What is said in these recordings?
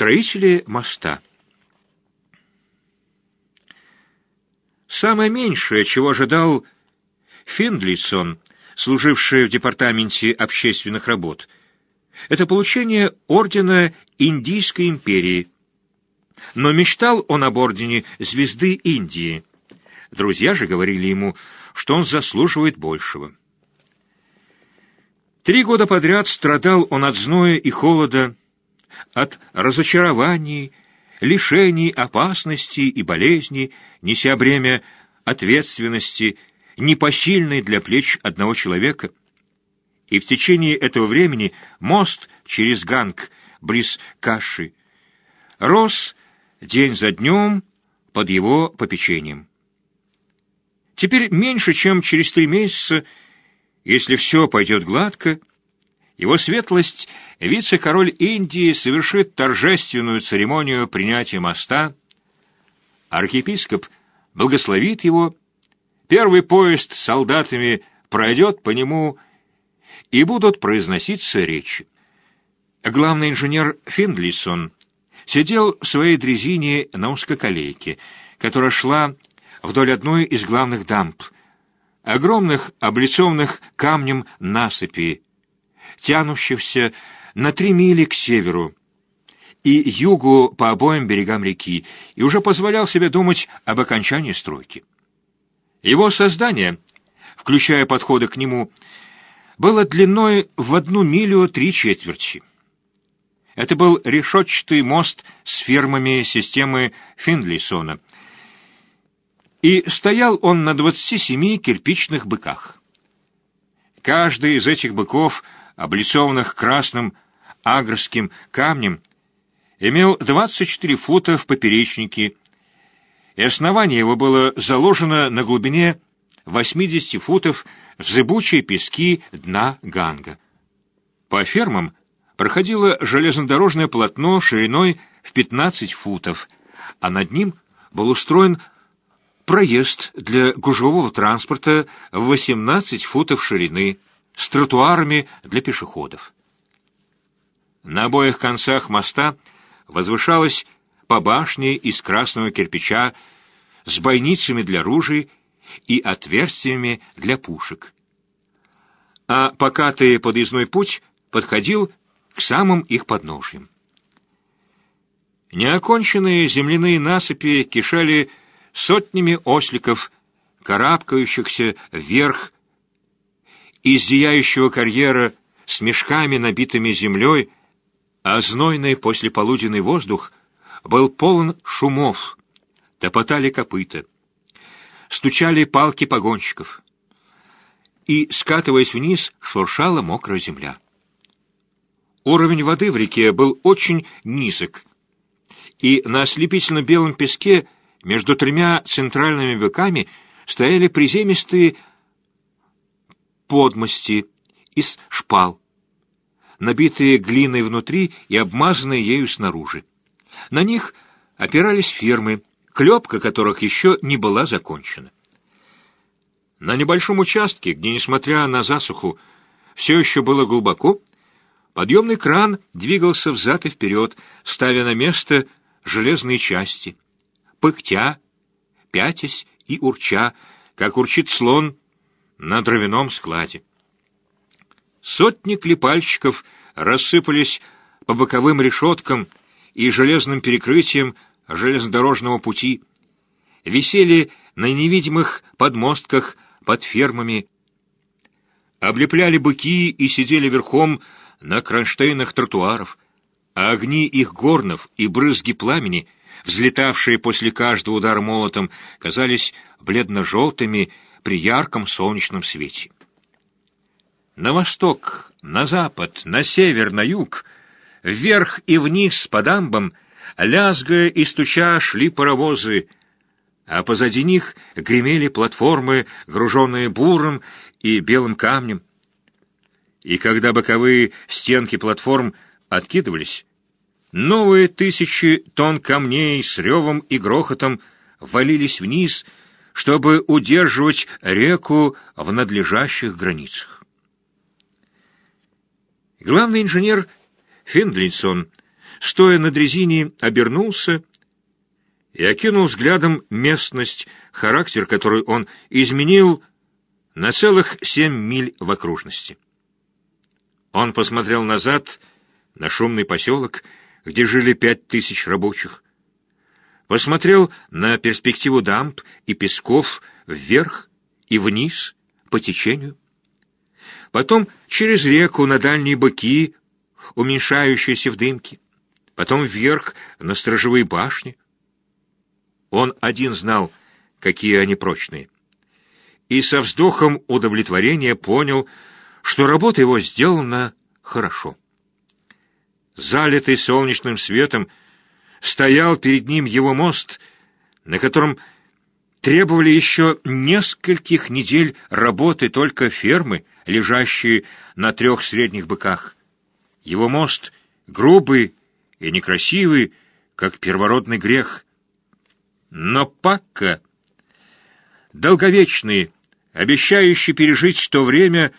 Строители моста. Самое меньшее, чего ожидал Финдлисон, служивший в департаменте общественных работ, это получение ордена Индийской империи. Но мечтал он об ордене Звезды Индии. Друзья же говорили ему, что он заслуживает большего. Три года подряд страдал он от зноя и холода, от разочарований, лишений, опасностей и болезней, неся бремя ответственности, непосильной для плеч одного человека. И в течение этого времени мост через Ганг, близ Каши, рос день за днем под его попечением. Теперь меньше, чем через три месяца, если все пойдет гладко, его светлость, вице-король Индии, совершит торжественную церемонию принятия моста. Архиепископ благословит его, первый поезд с солдатами пройдет по нему, и будут произноситься речи. Главный инженер Финдлисон сидел в своей дрезине на узкоколейке, которая шла вдоль одной из главных дамб, огромных, облицованных камнем насыпи, тянущихся на три мили к северу и югу по обоим берегам реки, и уже позволял себе думать об окончании стройки. Его создание, включая подходы к нему, было длиной в одну милю три четверти. Это был решетчатый мост с фермами системы Финлейсона, и стоял он на двадцати семи кирпичных быках. Каждый из этих быков — облицованных красным агрским камнем, имел 24 фута в поперечнике, и основание его было заложено на глубине 80 футов в зыбучие пески дна Ганга. По фермам проходило железнодорожное полотно шириной в 15 футов, а над ним был устроен проезд для гужевого транспорта в 18 футов ширины с тротуарами для пешеходов. На обоих концах моста возвышалась по башне из красного кирпича с бойницами для ружей и отверстиями для пушек. А покатый подъездной путь подходил к самым их подножьям. Неоконченные земляные насыпи кишали сотнями осликов, карабкающихся вверх из зияющего карьера с мешками, набитыми землей, а знойный послеполуденный воздух был полон шумов, топотали копыта, стучали палки погонщиков, и, скатываясь вниз, шуршала мокрая земля. Уровень воды в реке был очень низок, и на ослепительно белом песке между тремя центральными быками стояли приземистые подмости из шпал, набитые глиной внутри и обмазанные ею снаружи. На них опирались фермы, клепка которых еще не была закончена. На небольшом участке, где, несмотря на засуху, все еще было глубоко, подъемный кран двигался взад и вперед, ставя на место железные части, пыхтя, пятясь и урча, как урчит слон на дровяном складе. Сотни клепальщиков рассыпались по боковым решеткам и железным перекрытиям железнодорожного пути, висели на невидимых подмостках под фермами, облепляли быки и сидели верхом на кронштейнах тротуаров, а огни их горнов и брызги пламени, взлетавшие после каждого удара молотом, казались бледно-желтыми при ярком солнечном свете. На восток, на запад, на север, на юг, вверх и вниз по дамбам, лязгая и стуча, шли паровозы, а позади них гремели платформы, груженные буром и белым камнем. И когда боковые стенки платформ откидывались, новые тысячи тонн камней с ревом и грохотом валились вниз — чтобы удерживать реку в надлежащих границах. Главный инженер Финдлинсон стоя на дрезине, обернулся и окинул взглядом местность, характер который он изменил на целых семь миль в окружности. Он посмотрел назад на шумный поселок, где жили пять тысяч рабочих, посмотрел на перспективу дамб и песков вверх и вниз по течению, потом через реку на дальние быки, уменьшающиеся в дымке, потом вверх на сторожевые башни. Он один знал, какие они прочные. И со вздохом удовлетворения понял, что работа его сделана хорошо. Залитый солнечным светом, стоял перед ним его мост, на котором требовали еще нескольких недель работы только фермы, лежащие на трех средних быках. Его мост грубый и некрасивый, как первородный грех. Но Пакка, долговечный, обещающий пережить то время,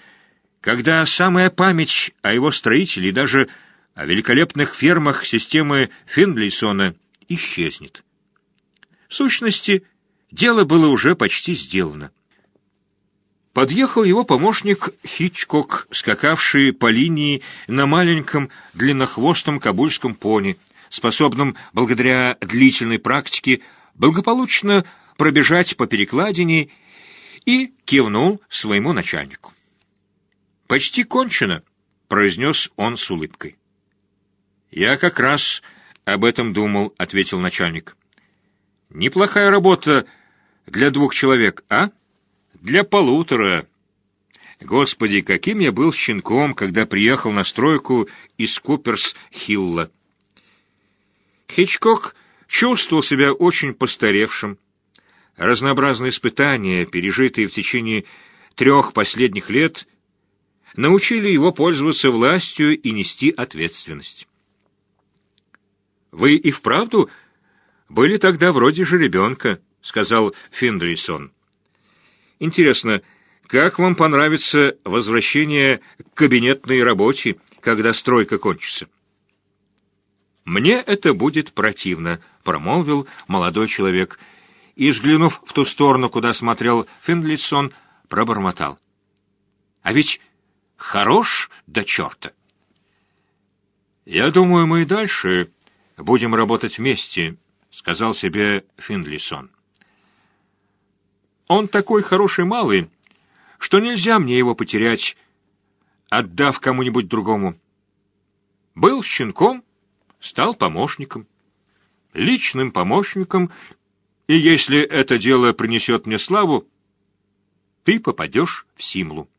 когда самая память о его строителе даже о великолепных фермах системы Финлейсона исчезнет. В сущности, дело было уже почти сделано. Подъехал его помощник Хичкок, скакавший по линии на маленьком длиннохвостом кабульском пони, способном, благодаря длительной практике, благополучно пробежать по перекладине и кивнул своему начальнику. «Почти кончено», — произнес он с улыбкой. «Я как раз об этом думал», — ответил начальник. «Неплохая работа для двух человек, а?» для полутора. Господи, каким я был щенком, когда приехал на стройку из Куперс-Хилла. Хичкок чувствовал себя очень постаревшим. Разнообразные испытания, пережитые в течение трех последних лет, научили его пользоваться властью и нести ответственность. «Вы и вправду были тогда вроде же ребенка», — сказал Финдрейсон. Интересно, как вам понравится возвращение к кабинетной работе, когда стройка кончится? Мне это будет противно, промолвил молодой человек и, взглянув в ту сторону, куда смотрел Финлитсон, пробормотал. А ведь хорош до черта. Я думаю, мы и дальше будем работать вместе, сказал себе Финлисон. Он такой хороший малый, что нельзя мне его потерять, отдав кому-нибудь другому. Был щенком, стал помощником, личным помощником, и если это дело принесет мне славу, ты попадешь в Симлу.